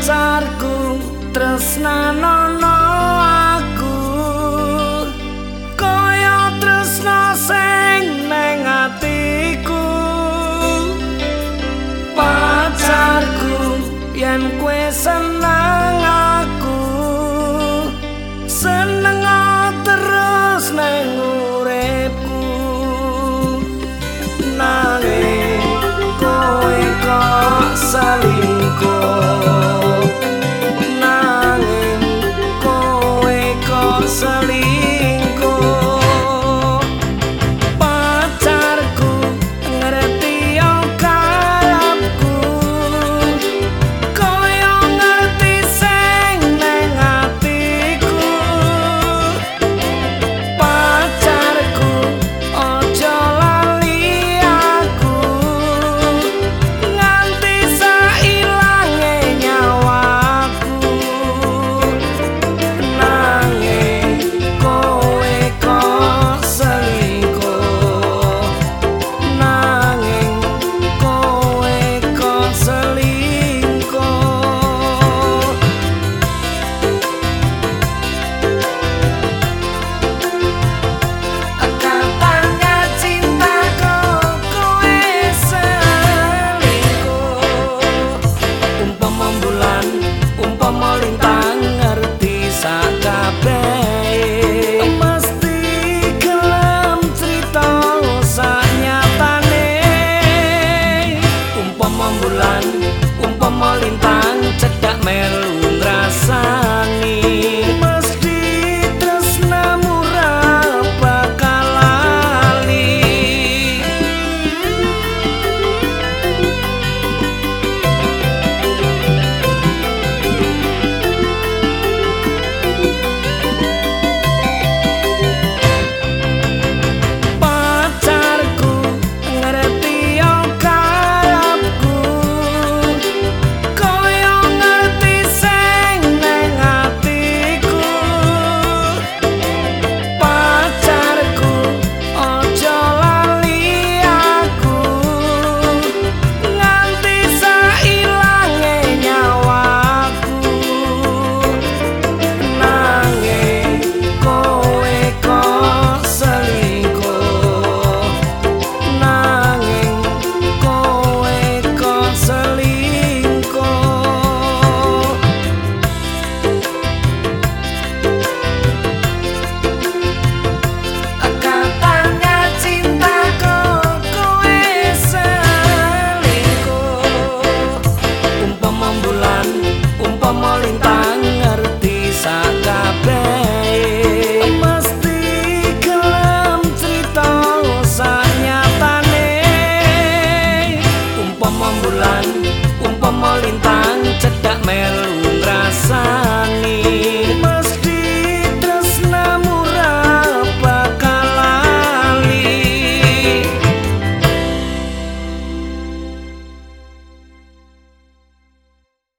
pacarku tresna nono aku koyo tresna sing neng atiku pacarku yen kowe seneng.